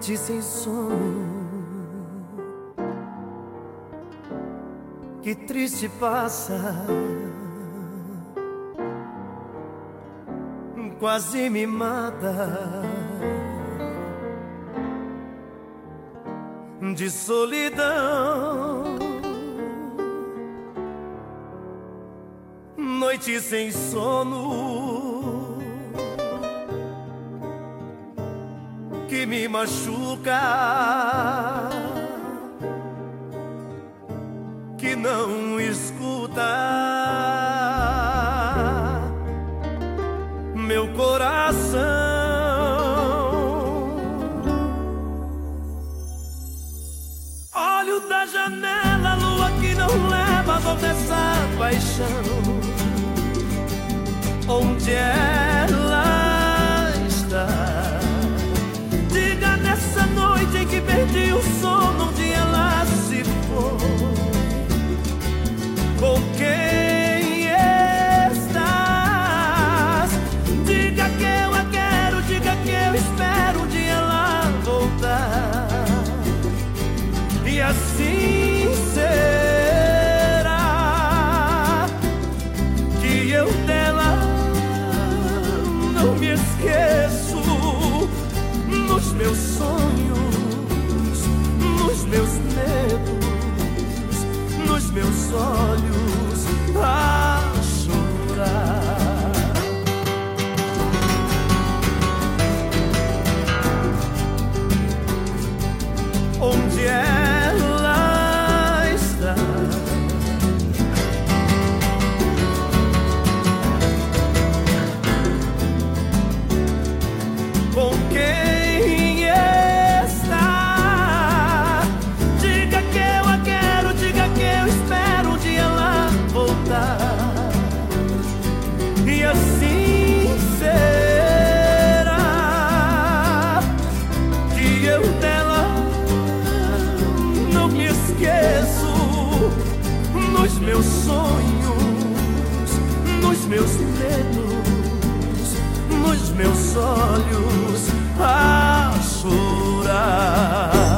noite sem sono. Que triste passa. Quase me mata. De solidão. Noite sem sono que me machuca, que não escuta meu coração. Olho da janela, lua que não leva a dessa paixão. Onde ela espero de ela voltar. E assim será que eu dela não me esqueço nos meus sonhos meus medos, nos meus olhos nos meus sonhos, nos meus medos, nos meus olhos a chorar.